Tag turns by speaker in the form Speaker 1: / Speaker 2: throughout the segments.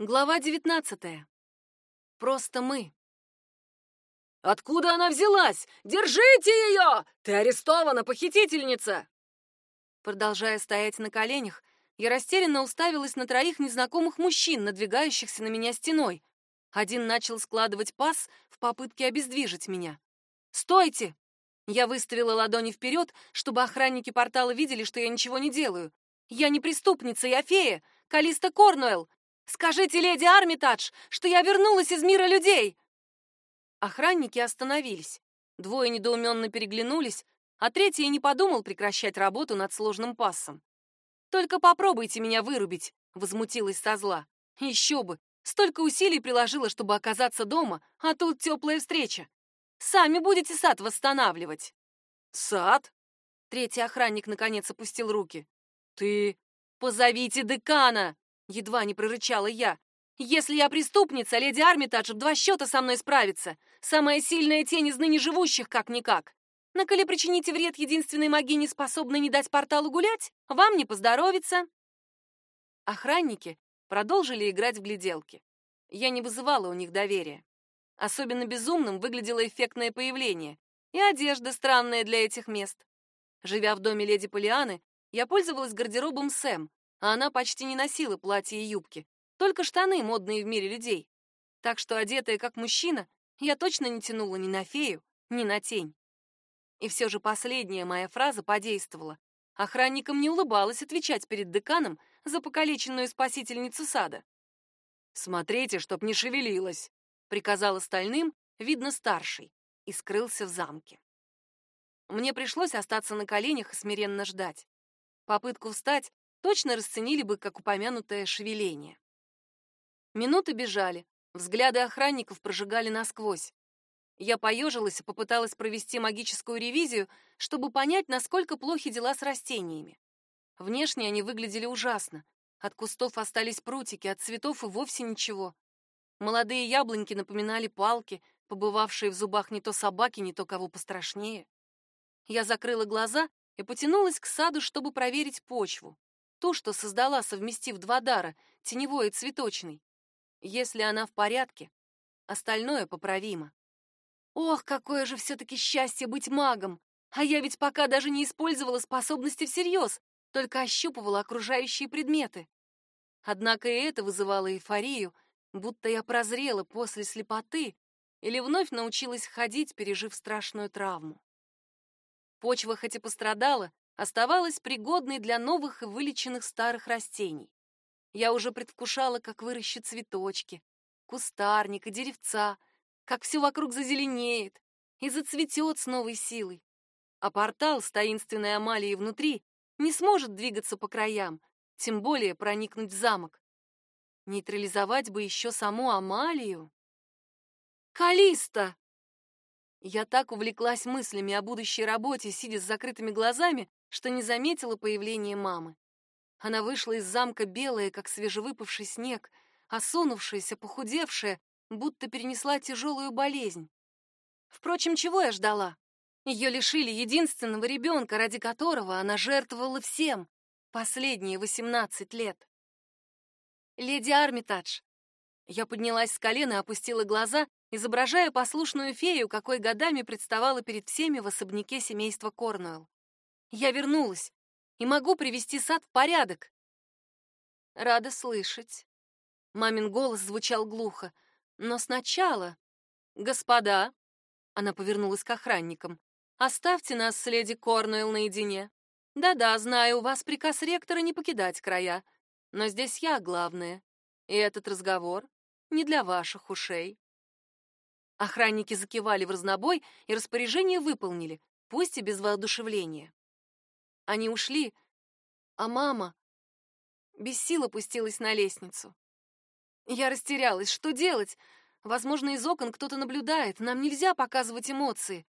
Speaker 1: Глава 19. Просто мы.
Speaker 2: Откуда она взялась? Держите ее! Ты арестована, похитительница!
Speaker 1: Продолжая стоять на коленях, я растерянно уставилась на троих незнакомых мужчин, надвигающихся на меня стеной. Один начал складывать пас в попытке обездвижить меня. «Стойте!» Я выставила ладони вперед, чтобы охранники портала видели, что я ничего не делаю. «Я не преступница, я фея! Калиста Корнуэлл! Скажите, леди Армитадж, что я вернулась из мира людей!» Охранники остановились. Двое недоуменно переглянулись, а третий не подумал прекращать работу над сложным пассом. «Только попробуйте меня вырубить», — возмутилась со зла. «Еще бы! Столько усилий приложила, чтобы оказаться дома, а тут теплая встреча. Сами будете сад восстанавливать».
Speaker 2: «Сад?»
Speaker 1: Третий охранник наконец опустил руки.
Speaker 2: «Ты...»
Speaker 1: «Позовите декана!» Едва не прорычала я. «Если я преступница, леди Армитадж в два счета со мной справится. Самая сильная тень из ныне живущих, как-никак. Но коли причините вред единственной магине, способной не дать порталу гулять, вам не поздоровится». Охранники продолжили играть в гляделки. Я не вызывала у них доверия. Особенно безумным выглядело эффектное появление и одежда странная для этих мест. Живя в доме леди Полианы, я пользовалась гардеробом Сэм, а она почти не носила платья и юбки, только штаны, модные в мире людей. Так что, одетая как мужчина, я точно не тянула ни на фею, ни на тень. И все же последняя моя фраза подействовала. Охранникам не улыбалось отвечать перед деканом за покалеченную спасительницу сада.
Speaker 2: «Смотрите, чтоб не шевелилась», — приказал остальным, видно, старший, и скрылся в замке.
Speaker 1: Мне пришлось остаться на коленях и смиренно ждать. Попытку встать точно расценили бы как упомянутое шевеление. Минуты бежали, взгляды охранников прожигали насквозь. Я поежилась и попыталась провести магическую ревизию, чтобы понять, насколько плохи дела с растениями. Внешне они выглядели ужасно. От кустов остались прутики, от цветов и вовсе ничего. Молодые яблоньки напоминали палки, побывавшие в зубах не то собаки, не то кого пострашнее. Я закрыла глаза и потянулась к саду, чтобы проверить почву ту, что создала, совместив два дара, теневой и цветочный. Если она в порядке, остальное поправимо. Ох, какое же все-таки счастье быть магом! А я ведь пока даже не использовала способности всерьез, только ощупывала окружающие предметы. Однако и это вызывало эйфорию, будто я прозрела после слепоты или вновь научилась ходить, пережив страшную травму. Почва хоть и пострадала, оставалась пригодной для новых и вылеченных старых растений. Я уже предвкушала, как выращут цветочки, кустарник и деревца, как все вокруг зазеленеет и зацветет с новой силой. А портал с таинственной Амалией внутри не сможет двигаться по краям, тем более проникнуть в замок. Нейтрализовать бы еще саму Амалию. Калиста! Я так увлеклась мыслями о будущей работе, сидя с закрытыми глазами, что не заметила появления мамы. Она вышла из замка белая, как свежевыпавший снег, осунувшаяся, похудевшая, будто перенесла тяжелую болезнь. Впрочем, чего я ждала? Ее лишили единственного ребенка, ради которого она жертвовала всем последние восемнадцать лет. «Леди Армитадж!» Я поднялась с колена опустила глаза, изображая послушную фею, какой годами представала перед всеми в особняке семейства Корнуэлл. Я вернулась и могу привести сад в порядок. Рада слышать. Мамин голос звучал глухо. Но сначала... Господа, она повернулась к охранникам, оставьте нас с леди Корнуэлл наедине. Да-да, знаю, у вас приказ ректора не покидать края, но здесь я главная, и этот разговор не для ваших ушей. Охранники закивали в разнобой и распоряжение выполнили, пусть и без воодушевления. Они ушли, а мама без сил опустилась на лестницу. Я растерялась. Что делать? Возможно, из окон кто-то наблюдает. Нам нельзя показывать эмоции.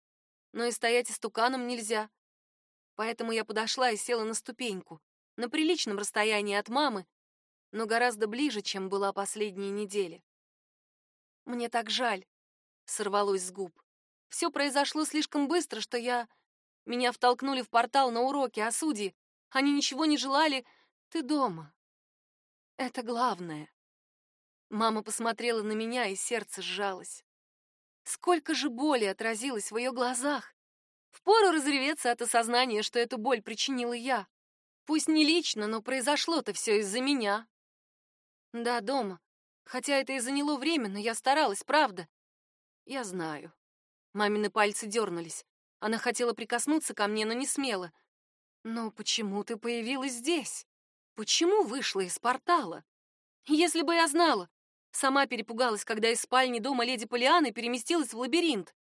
Speaker 1: Но и стоять истуканом нельзя. Поэтому я подошла и села на ступеньку, на приличном расстоянии от мамы, но гораздо ближе, чем была последние недели. Мне так жаль, сорвалось с губ. Все произошло слишком быстро, что я меня втолкнули в портал на уроки о судьи. Они ничего не желали. Ты дома. Это главное. Мама посмотрела на меня, и сердце сжалось. Сколько же боли отразилось в ее глазах. Впору разреветься от осознания, что эту боль причинила я. Пусть не лично, но произошло-то все из-за меня. Да, дома. Хотя это и заняло время, но я старалась, правда. Я знаю. Мамины пальцы дернулись. Она хотела прикоснуться ко мне, но не смела. Но почему ты появилась здесь? Почему вышла из портала? Если бы я знала. Сама перепугалась, когда из спальни дома леди Полианы переместилась в лабиринт.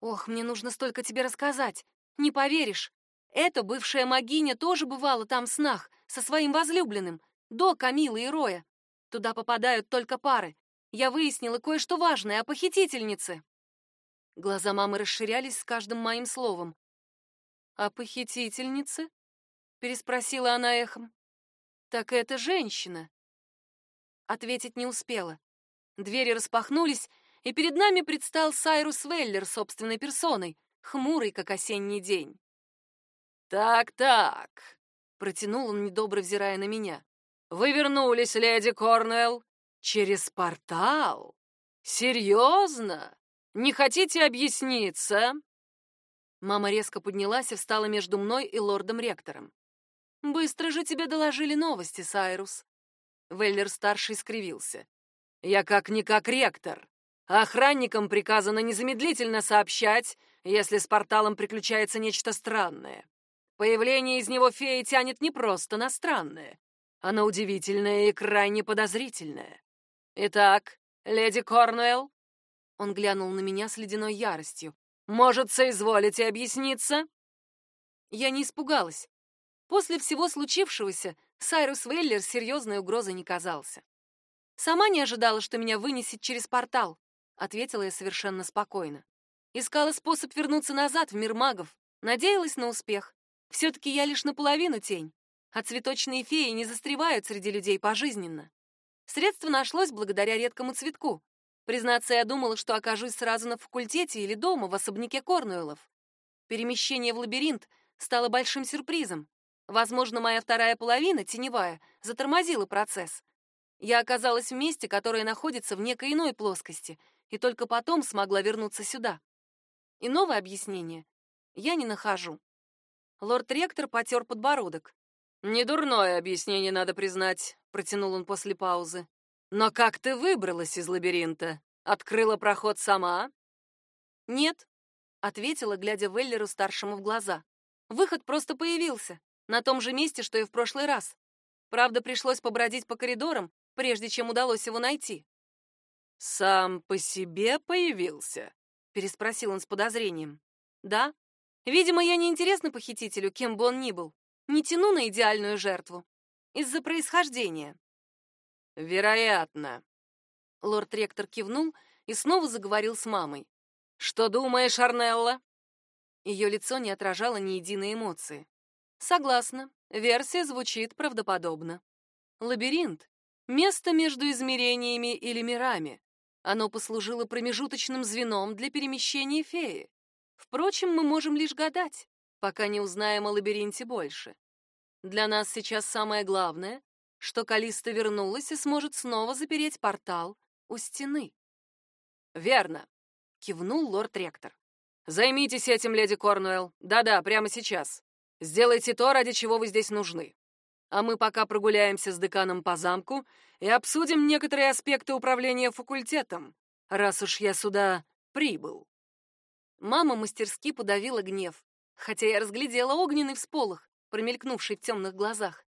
Speaker 1: Ох, мне нужно столько тебе рассказать. Не поверишь. Эта бывшая магиня тоже бывала там в снах со своим возлюбленным, до Камилы и Роя. Туда попадают только пары. Я выяснила кое-что важное о похитительнице. Глаза мамы расширялись с каждым моим словом. «О похитительнице?» — переспросила она эхом. «Так это женщина». Ответить не успела. Двери распахнулись, и перед нами предстал Сайрус Веллер собственной персоной, хмурый, как осенний день. «Так-так», — протянул он, недобро взирая на меня. «Вы вернулись, леди Корнуэлл, через портал? Серьезно? Не хотите объясниться?» Мама резко поднялась и встала между мной и лордом-ректором. «Быстро же тебе доложили новости, Сайрус». Веллер-старший скривился. «Я как-никак ректор. Охранникам приказано незамедлительно сообщать, если с порталом приключается нечто странное. Появление из него феи тянет не просто на странное. Оно удивительное и крайне подозрительное. Итак, леди Корнуэлл, он глянул на меня с ледяной яростью. Может, соизволите объясниться? Я не испугалась. После всего случившегося Сайрус Веллер серьезной угрозой не казался. Сама не ожидала, что меня вынесет через портал, ответила я совершенно спокойно. Искала способ вернуться назад в мир магов, надеялась на успех. Все-таки я лишь наполовину тень, а цветочные феи не застревают среди людей пожизненно. Средство нашлось благодаря редкому цветку. Признаться, я думала, что окажусь сразу на факультете или дома в особняке Корнуэллов. Перемещение в лабиринт стало большим сюрпризом. Возможно, моя вторая половина, теневая, затормозила процесс. Я оказалась в месте, которое находится в некой иной плоскости, и только потом смогла вернуться сюда. Иного объяснения я не нахожу. Лорд-ректор потер подбородок. «Недурное объяснение, надо признать», — протянул он после паузы. «Но как ты выбралась из лабиринта? Открыла проход сама?» «Нет», — ответила, глядя Веллеру-старшему в глаза. «Выход просто появился, на том же месте, что и в прошлый раз. Правда, пришлось побродить по коридорам, прежде чем удалось его найти». «Сам по себе появился?» — переспросил он с подозрением. «Да», Видимо, я не интересна похитителю, кем бы он ни был. Не тяну на идеальную жертву. Из-за происхождения. Вероятно. Лорд-ректор кивнул и снова заговорил с мамой. Что думаешь, Арнелла? Ее лицо не отражало ни единой эмоции. Согласна. Версия звучит правдоподобно. Лабиринт — место между измерениями или мирами. Оно послужило промежуточным звеном для перемещения феи. Впрочем, мы можем лишь гадать, пока не узнаем о лабиринте больше. Для нас сейчас самое главное, что Калиста вернулась и сможет снова запереть портал у стены. Верно, кивнул лорд-ректор. Займитесь этим, леди Корнуэлл. Да-да, прямо сейчас. Сделайте то, ради чего вы здесь нужны. А мы пока прогуляемся с деканом по замку и обсудим некоторые аспекты управления факультетом, раз уж я сюда прибыл. Мама мастерски подавила гнев, хотя я разглядела огненный всполох, промелькнувший в темных глазах.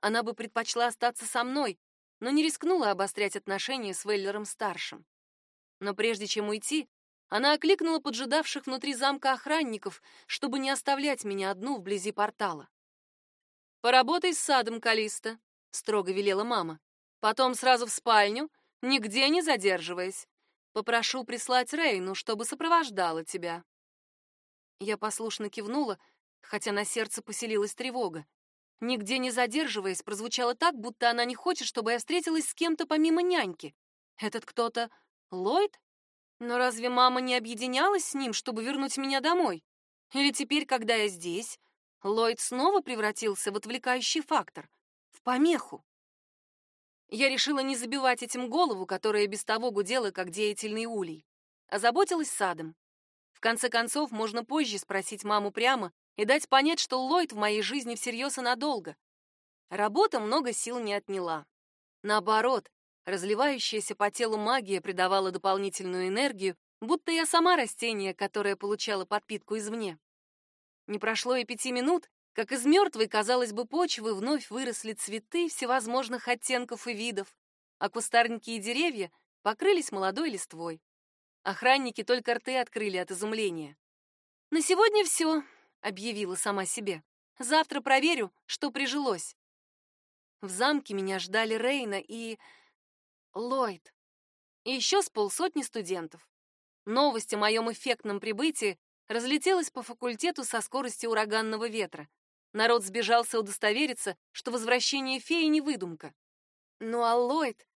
Speaker 1: Она бы предпочла остаться со мной, но не рискнула обострять отношения с Веллером-старшим. Но прежде чем уйти, она окликнула поджидавших внутри замка охранников, чтобы не оставлять меня одну вблизи портала. «Поработай с садом, Калиста», — строго велела мама. «Потом сразу в спальню, нигде не задерживаясь. Попрошу прислать Рейну, чтобы сопровождала тебя. Я послушно кивнула, хотя на сердце поселилась тревога. Нигде не задерживаясь, прозвучало так, будто она не хочет, чтобы я встретилась с кем-то помимо няньки. Этот кто-то Ллойд? Но разве мама не объединялась с ним, чтобы вернуть меня домой? Или теперь, когда я здесь, Ллойд снова превратился в отвлекающий фактор, в помеху? Я решила не забивать этим голову, которая без того гудела, как деятельный улей. Озаботилась садом. В конце концов, можно позже спросить маму прямо и дать понять, что Ллойд в моей жизни всерьез и надолго. Работа много сил не отняла. Наоборот, разливающаяся по телу магия придавала дополнительную энергию, будто я сама растение, которое получало подпитку извне. Не прошло и пяти минут, как из мертвой, казалось бы, почвы вновь выросли цветы всевозможных оттенков и видов, а кустарники и деревья покрылись молодой листвой. Охранники только рты открыли от изумления. «На сегодня все», — объявила сама себе. «Завтра проверю, что прижилось». В замке меня ждали Рейна и... Ллойд. И еще с полсотни студентов. Новость о моем эффектном прибытии разлетелась по факультету со скоростью ураганного ветра. Народ сбежался удостовериться, что возвращение феи не выдумка. Ну а Ллойд...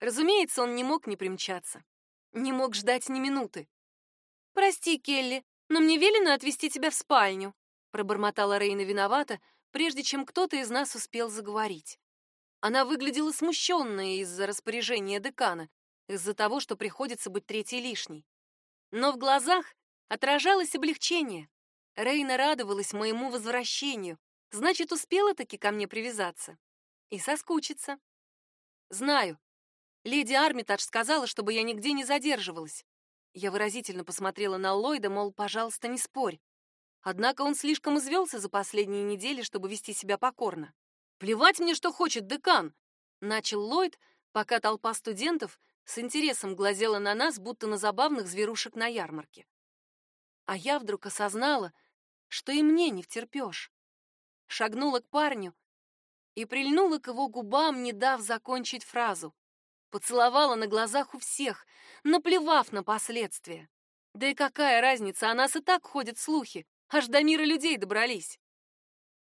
Speaker 1: Разумеется, он не мог не примчаться. Не мог ждать ни минуты. «Прости, Келли, но мне велено отвезти тебя в спальню», пробормотала Рейна виновата, прежде чем кто-то из нас успел заговорить. Она выглядела смущенной из-за распоряжения декана, из-за того, что приходится быть третьей лишней. Но в глазах отражалось облегчение. Рейна радовалась моему возвращению, значит, успела таки ко мне привязаться и соскучиться. Знаю. Леди Армитаж сказала, чтобы я нигде не задерживалась. Я выразительно посмотрела на Ллойда, мол, пожалуйста, не спорь. Однако он слишком извелся за последние недели, чтобы вести себя покорно. «Плевать мне, что хочет декан!» — начал Ллойд, пока толпа студентов с интересом глазела на нас, будто на забавных зверушек на ярмарке. А я вдруг осознала, что и мне не втерпешь. Шагнула к парню и прильнула к его губам, не дав закончить фразу. Поцеловала на глазах у всех, наплевав на последствия. Да и какая разница, о нас и так ходят слухи. Аж до мира людей добрались.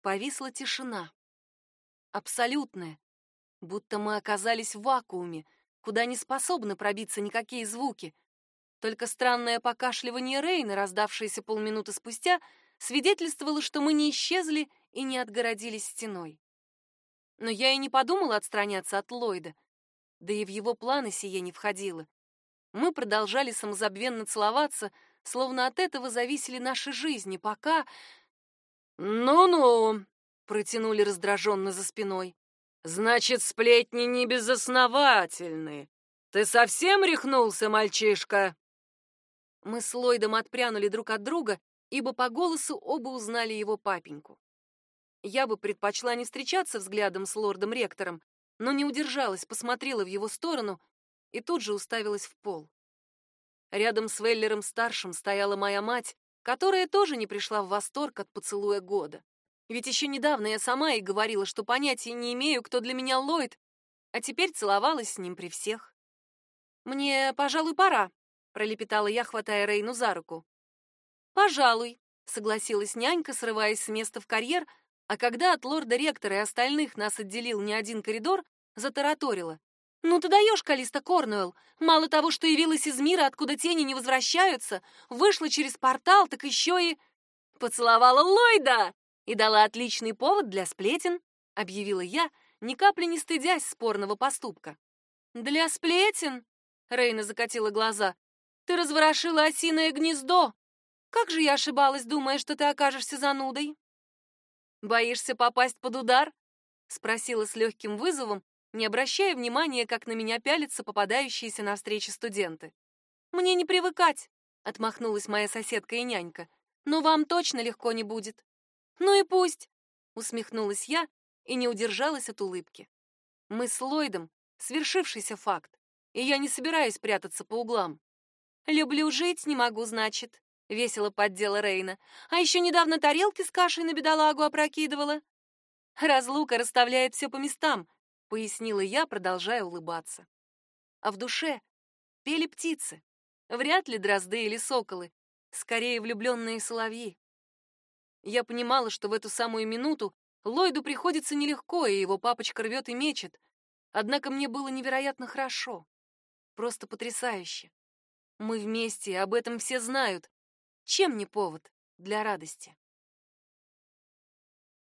Speaker 1: Повисла тишина. Абсолютная. Будто мы оказались в вакууме, куда не способны пробиться никакие звуки. Только странное покашливание Рейна, раздавшееся полминуты спустя, свидетельствовало, что мы не исчезли и не отгородились стеной. Но я и не подумала отстраняться от Ллойда, да и в его планы сие не входило. Мы продолжали самозабвенно целоваться, словно от этого зависели наши жизни, пока... «Ну-ну», — протянули раздраженно за спиной. «Значит, сплетни не безосновательны. Ты совсем рехнулся, мальчишка?» Мы с Ллойдом отпрянули друг от друга, ибо по голосу оба узнали его папеньку. Я бы предпочла не встречаться взглядом с лордом-ректором, но не удержалась, посмотрела в его сторону и тут же уставилась в пол. Рядом с Веллером-старшим стояла моя мать, которая тоже не пришла в восторг от поцелуя года. Ведь еще недавно я сама и говорила, что понятия не имею, кто для меня Ллойд, а теперь целовалась с ним при всех. «Мне, пожалуй, пора», — пролепетала я, хватая Рейну за руку. «Пожалуй», — согласилась нянька, срываясь с места в карьер, а когда от лорда-ректора и остальных нас отделил не один коридор, затараторила. «Ну ты даешь, Калиста Корнуэлл! Мало того, что явилась из мира, откуда тени не возвращаются, вышла через портал, так еще и...» «Поцеловала Ллойда!» и дала отличный повод для сплетен, объявила я, ни капли не стыдясь спорного поступка. «Для сплетен?» — Рейна закатила глаза. «Ты разворошила осиное гнездо! Как же я ошибалась, думая, что ты окажешься занудой!» «Боишься попасть под удар?» — спросила с легким вызовом, не обращая внимания, как на меня пялятся попадающиеся на встречи студенты. «Мне не привыкать», — отмахнулась моя соседка и нянька. «Но вам точно легко не будет». «Ну и пусть», — усмехнулась я и не удержалась от улыбки. Мы с Ллойдом — свершившийся факт, и я не собираюсь прятаться по углам. «Люблю жить, не могу, значит», — весело поддела Рейна. «А еще недавно тарелки с кашей на бедолагу опрокидывала». «Разлука расставляет все по местам», — пояснила я, продолжая улыбаться. А в душе пели птицы. Вряд ли дрозды или соколы, скорее влюбленные соловьи. Я понимала, что в эту самую минуту Ллойду приходится нелегко, и его папочка рвет и мечет. Однако мне было невероятно хорошо. Просто потрясающе. Мы вместе, об этом все знают. Чем не повод для радости?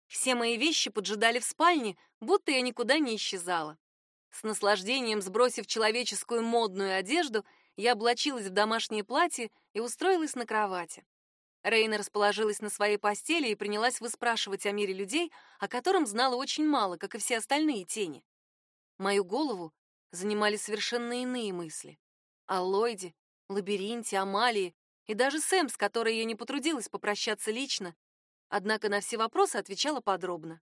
Speaker 1: Все мои вещи поджидали в спальне, будто я никуда не исчезала. С наслаждением сбросив человеческую модную одежду, я облачилась в домашнее платье и устроилась на кровати. Рейна расположилась на своей постели и принялась выспрашивать о мире людей, о котором знала очень мало, как и все остальные тени. Мою голову занимали совершенно иные мысли. О Ллойде, лабиринте, Амалии и даже Сэм, с которой я не потрудилась попрощаться лично, однако на все вопросы отвечала подробно.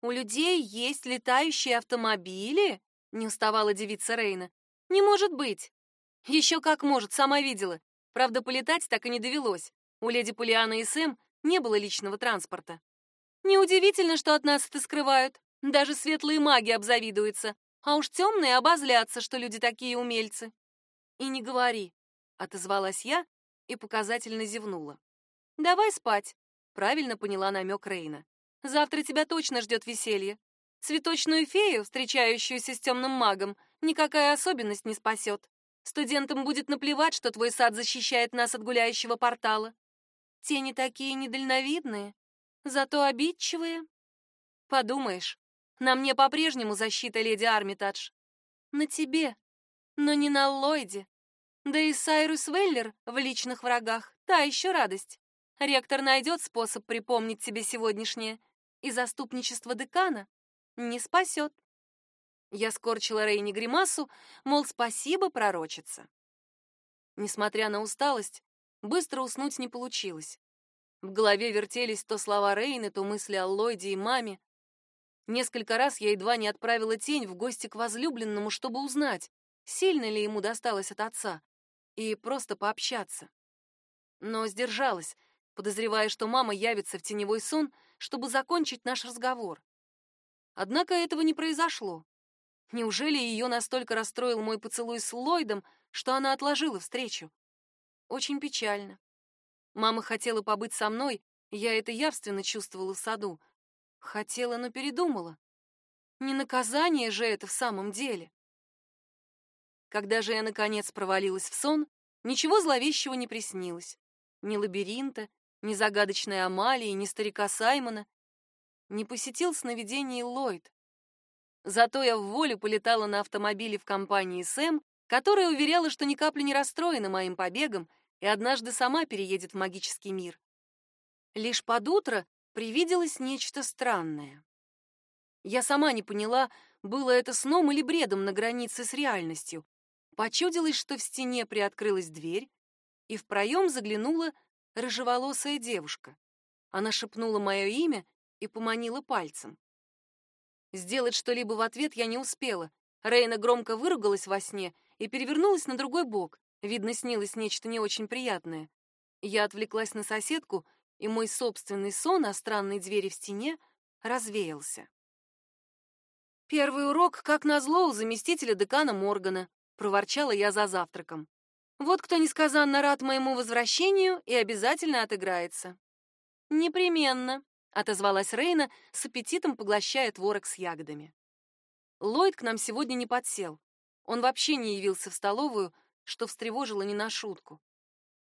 Speaker 1: «У людей есть летающие автомобили?» — не уставала девица Рейна. «Не может быть!» «Еще как может, сама видела. Правда, полетать так и не довелось. У леди Полианы и Сэм не было личного транспорта. Неудивительно, что от нас это скрывают. Даже светлые маги обзавидуются. А уж темные обозлятся, что люди такие умельцы. И не говори, отозвалась я и показательно зевнула. Давай спать, правильно поняла намек Рейна. Завтра тебя точно ждет веселье. Цветочную фею, встречающуюся с темным магом, никакая особенность не спасет. Студентам будет наплевать, что твой сад защищает нас от гуляющего портала. Тени такие недальновидные, зато обидчивые. Подумаешь, на мне по-прежнему защита леди Армитадж. На тебе, но не на Ллойде. Да и Сайрус Веллер в личных врагах, та еще радость. Ректор найдет способ припомнить тебе сегодняшнее, и заступничество декана не спасет. Я скорчила Рейни гримасу, мол, спасибо, пророчица. Несмотря на усталость, Быстро уснуть не получилось. В голове вертелись то слова Рейны, то мысли о Ллойде и маме. Несколько раз я едва не отправила тень в гости к возлюбленному, чтобы узнать, сильно ли ему досталось от отца, и просто пообщаться. Но сдержалась, подозревая, что мама явится в теневой сон, чтобы закончить наш разговор. Однако этого не произошло. Неужели ее настолько расстроил мой поцелуй с Ллойдом, что она отложила встречу? Очень печально. Мама хотела побыть со мной, я это явственно чувствовала в саду. Хотела, но передумала. Не наказание же это в самом деле. Когда же я наконец провалилась в сон, ничего зловещего не приснилось. Ни лабиринта, ни загадочной Амалии, ни старика Саймона. Не посетил сновидений Ллойд. Зато я в волю полетала на автомобиле в компании Сэм, которая уверяла, что ни капли не расстроена моим побегом и однажды сама переедет в магический мир. Лишь под утро привиделось нечто странное. Я сама не поняла, было это сном или бредом на границе с реальностью. Почудилось, что в стене приоткрылась дверь, и в проем заглянула рыжеволосая девушка. Она шепнула мое имя и поманила пальцем. Сделать что-либо в ответ я не успела. Рейна громко выругалась во сне и перевернулась на другой бок. Видно, снилось нечто не очень приятное. Я отвлеклась на соседку, и мой собственный сон о странной двери в стене развеялся. Первый урок, как назло, у заместителя декана Моргана, проворчала я за завтраком. Вот кто несказанно рад моему возвращению и обязательно отыграется. Непременно, отозвалась Рейна, с аппетитом поглощая творог с ягодами. Ллойд к нам сегодня не подсел. Он вообще не явился в столовую, что встревожило не на шутку.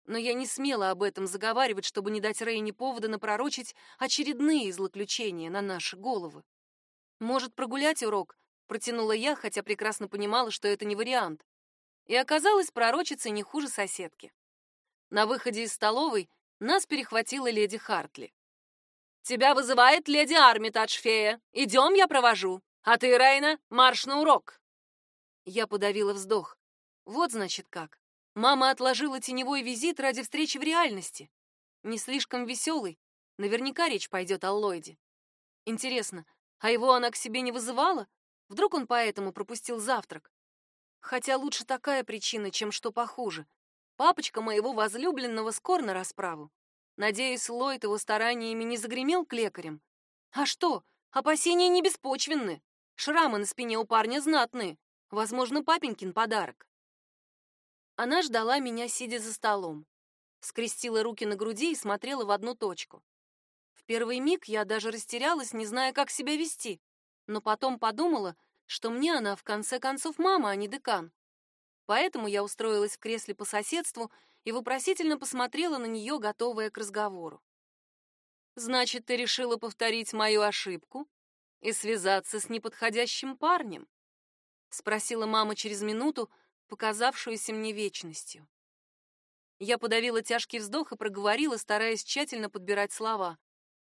Speaker 1: Но я не смела об этом заговаривать, чтобы не дать Рейне повода напророчить очередные злоключения на наши головы. Может, прогулять урок? Протянула я, хотя прекрасно понимала, что это не вариант. И оказалось, пророчиться не хуже соседки. На выходе из столовой нас перехватила леди Хартли. «Тебя вызывает леди Армитадж, фея. Идем, я провожу. А ты, Рейна, марш на урок!» Я подавила вздох. Вот значит как. Мама отложила теневой визит ради встречи в реальности. Не слишком веселый. Наверняка речь пойдет о Ллойде. Интересно, а его она к себе не вызывала? Вдруг он поэтому пропустил завтрак? Хотя лучше такая причина, чем что похуже. Папочка моего возлюбленного скор на расправу. Надеюсь, Ллойд его стараниями не загремел к лекарям. А что, опасения не беспочвенны. Шрамы на спине у парня знатные. Возможно, папенькин подарок. Она ждала меня, сидя за столом. Скрестила руки на груди и смотрела в одну точку. В первый миг я даже растерялась, не зная, как себя вести, но потом подумала, что мне она в конце концов мама, а не декан. Поэтому я устроилась в кресле по соседству и вопросительно посмотрела на нее, готовая к разговору. Значит, ты решила повторить мою ошибку и связаться с неподходящим парнем? спросила мама через минуту, показавшуюся мне вечностью. Я подавила тяжкий вздох и проговорила, стараясь тщательно подбирать слова.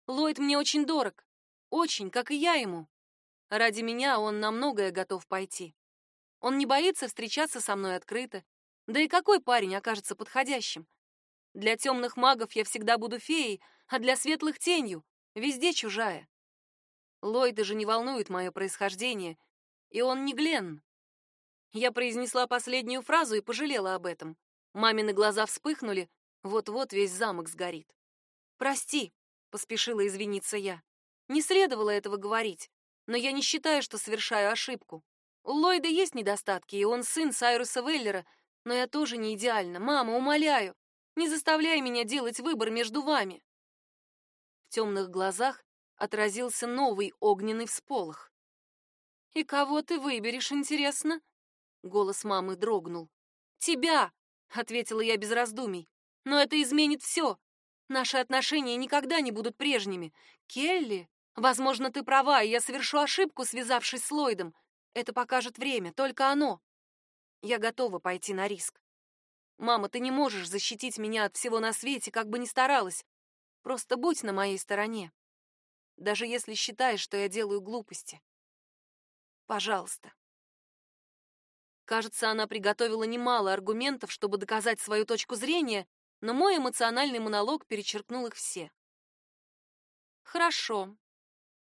Speaker 1: Ллойд мне очень дорог. Очень, как и я ему. Ради меня он на многое готов пойти. Он не боится встречаться со мной открыто. Да и какой парень окажется подходящим? Для темных магов я всегда буду феей, а для светлых — тенью, везде чужая. Ллойда же не волнует мое происхождение, и он не Гленн. Я произнесла последнюю фразу и пожалела об этом. Мамины глаза вспыхнули, вот-вот весь замок сгорит. «Прости», — поспешила извиниться я. «Не следовало этого говорить, но я не считаю, что совершаю ошибку. У Ллойда есть недостатки, и он сын Сайруса Веллера, но я тоже не идеальна. Мама, умоляю, не заставляй меня делать выбор между вами. В темных глазах отразился новый огненный всполох. И кого ты выберешь, интересно? Голос мамы дрогнул. Тебя, ответила я без раздумий. Но это изменит все. Наши отношения никогда не будут прежними. Келли, возможно, ты права, и я совершу ошибку, связавшись с Ллойдом. Это покажет время, только оно. Я готова пойти на риск. Мама, ты не можешь защитить меня от всего на свете, как бы ни старалась. Просто будь на моей стороне. Даже если считаешь, что я делаю глупости. Пожалуйста. Кажется, она приготовила немало аргументов, чтобы доказать свою точку зрения, но мой эмоциональный монолог перечеркнул их все. Хорошо,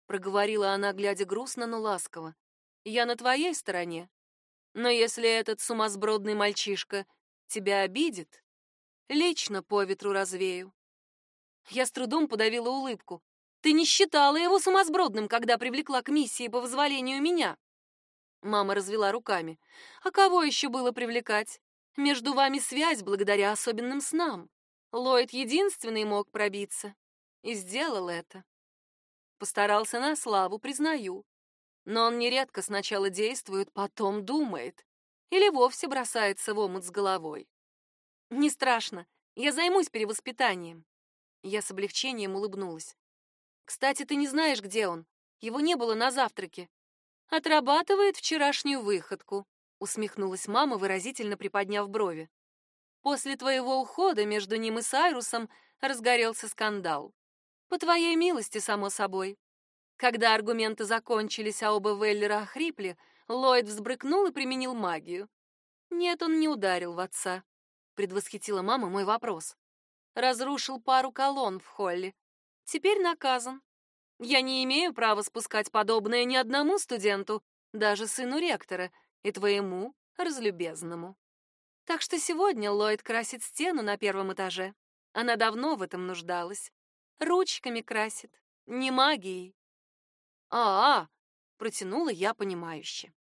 Speaker 1: проговорила она, глядя грустно, но ласково. Я на твоей стороне. Но если этот сумасбродный мальчишка тебя обидит, лично по ветру развею. Я с трудом подавила улыбку. Ты не считала его сумасбродным, когда привлекла к миссии по вызволению меня? Мама развела руками. А кого еще было привлекать? Между вами связь благодаря особенным снам. Ллойд единственный мог пробиться. И сделал это. Постарался на славу, признаю. Но он нередко сначала действует, потом думает. Или вовсе бросается в омут с головой. Не страшно, я займусь перевоспитанием. Я с облегчением улыбнулась. Кстати, ты не знаешь, где он? Его не было на завтраке. Отрабатывает вчерашнюю выходку, усмехнулась мама, выразительно приподняв брови. После твоего ухода между ним и Сайрусом разгорелся скандал. По твоей милости, само собой. Когда аргументы закончились, а оба Веллера охрипли, Ллойд взбрыкнул и применил магию. Нет, он не ударил в отца. Предвосхитила мама мой вопрос. Разрушил пару колонн в холле. Теперь наказан. Я не имею права спускать подобное ни одному студенту, даже сыну ректора, и твоему разлюбезному. Так что сегодня Ллойд красит стену на первом этаже. Она давно в этом нуждалась. Ручками красит, не магией. А, -а, -а протянула я понимающе.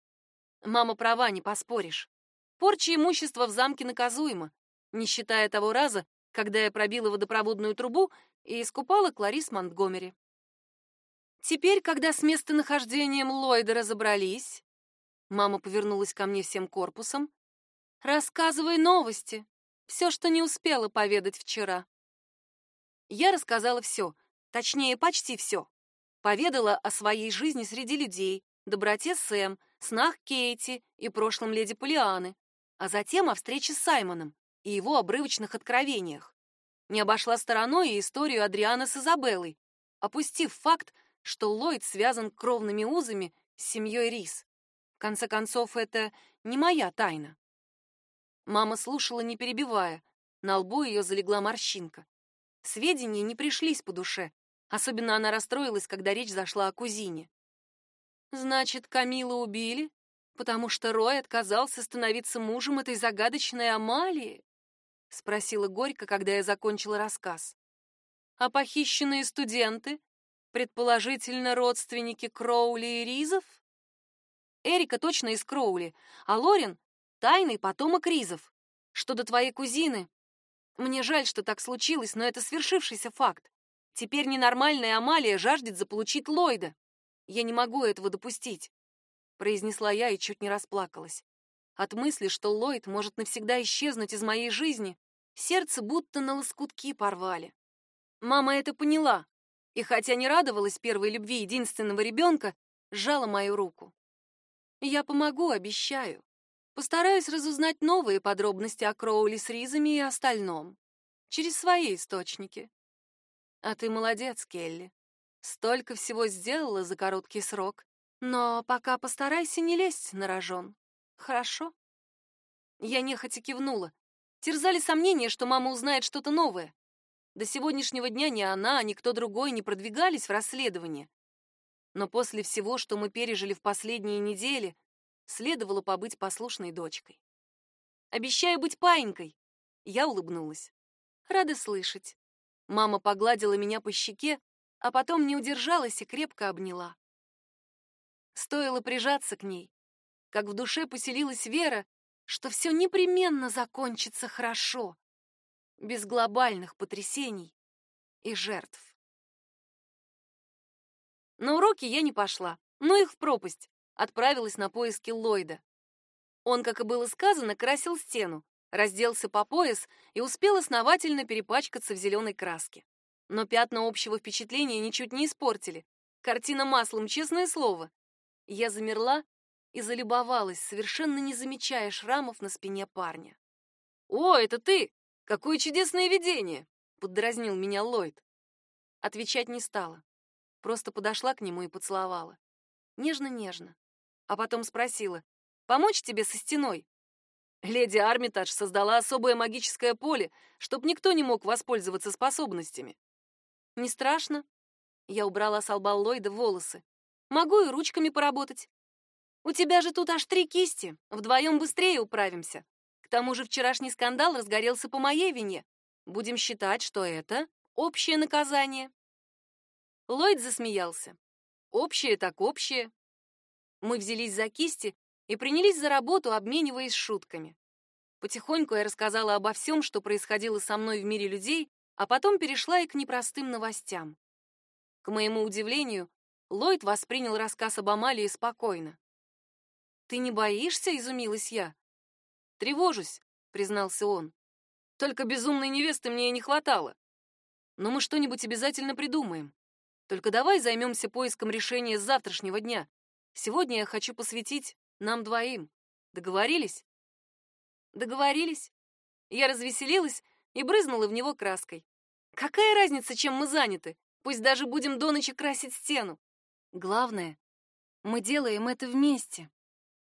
Speaker 1: Мама права, не поспоришь. Порча имущества в замке наказуема, не считая того раза, когда я пробила водопроводную трубу и искупала Кларис Монтгомери. Теперь, когда с местонахождением Ллойда разобрались, мама повернулась ко мне всем корпусом, рассказывай новости, все, что не успела поведать вчера. Я рассказала все, точнее, почти все поведала о своей жизни среди людей, доброте Сэм, снах Кейти и прошлом леди Полианы, а затем о встрече с Саймоном и его обрывочных откровениях. Не обошла стороной и историю Адриана с Изабеллой, опустив факт, что Ллойд связан кровными узами с семьей Рис. В конце концов, это не моя тайна. Мама слушала, не перебивая. На лбу ее залегла морщинка. Сведения не пришлись по душе, Особенно она расстроилась, когда речь зашла о кузине. Значит, Камила убили, потому что Рой отказался становиться мужем этой загадочной Амалии? спросила горько, когда я закончила рассказ. А похищенные студенты, предположительно родственники Кроули и Ризов? Эрика точно из Кроули, а Лорин тайный потомок Ризов. Что до твоей кузины? Мне жаль, что так случилось, но это свершившийся факт. Теперь ненормальная Амалия жаждет заполучить Ллойда. Я не могу этого допустить, произнесла я и чуть не расплакалась. От мысли, что Ллойд может навсегда исчезнуть из моей жизни, сердце будто на лоскутки порвали. Мама это поняла, и хотя не радовалась первой любви единственного ребенка, сжала мою руку. Я помогу, обещаю. Постараюсь разузнать новые подробности о Кроули с Ризами и остальном. Через свои источники. А ты молодец, Келли. Столько всего сделала за короткий срок. Но пока постарайся не лезть на рожон. Хорошо? Я нехотя кивнула. Терзали сомнения, что мама узнает что-то новое. До сегодняшнего дня ни она, ни кто другой не продвигались в расследовании. Но после всего, что мы пережили в последние недели, следовало побыть послушной дочкой. Обещаю быть паинькой. Я улыбнулась. Рада слышать. Мама погладила меня по щеке, а потом не удержалась и крепко обняла. Стоило прижаться к ней, как в душе поселилась вера, что все непременно закончится хорошо без глобальных потрясений и жертв. На уроки я не пошла, но их в пропасть, отправилась на поиски Ллойда. Он, как и было сказано, красил стену, разделся по пояс и успел основательно перепачкаться в зеленой краске. Но пятна общего впечатления ничуть не испортили. Картина маслом, честное слово. Я замерла и залюбовалась, совершенно не замечая шрамов на спине парня. «О, это ты! Какое чудесное видение!» — поддразнил меня Ллойд. Отвечать не стала. Просто подошла к нему и поцеловала. Нежно-нежно. А потом спросила, «Помочь тебе со стеной?» Леди Армитаж создала особое магическое поле, чтобы никто не мог воспользоваться способностями. «Не страшно?» Я убрала с лба Ллойда волосы. «Могу и ручками поработать. У тебя же тут аж три кисти. Вдвоем быстрее управимся. К тому же вчерашний скандал разгорелся по моей вине. Будем считать, что это общее наказание. Ллойд засмеялся. Общее так общее. Мы взялись за кисти и принялись за работу, обмениваясь шутками. Потихоньку я рассказала обо всем, что происходило со мной в мире людей, а потом перешла и к непростым новостям. К моему удивлению, Ллойд воспринял рассказ об Амалии спокойно. «Ты не боишься?» — изумилась я. «Тревожусь», — признался он. «Только безумной невесты мне и не хватало. Но мы что-нибудь обязательно придумаем. Только давай займемся поиском решения с завтрашнего дня. Сегодня я хочу посвятить нам двоим. Договорились?» «Договорились». Я развеселилась и брызнула в него краской. «Какая разница, чем мы заняты? Пусть даже будем до ночи красить стену. Главное, мы делаем это вместе».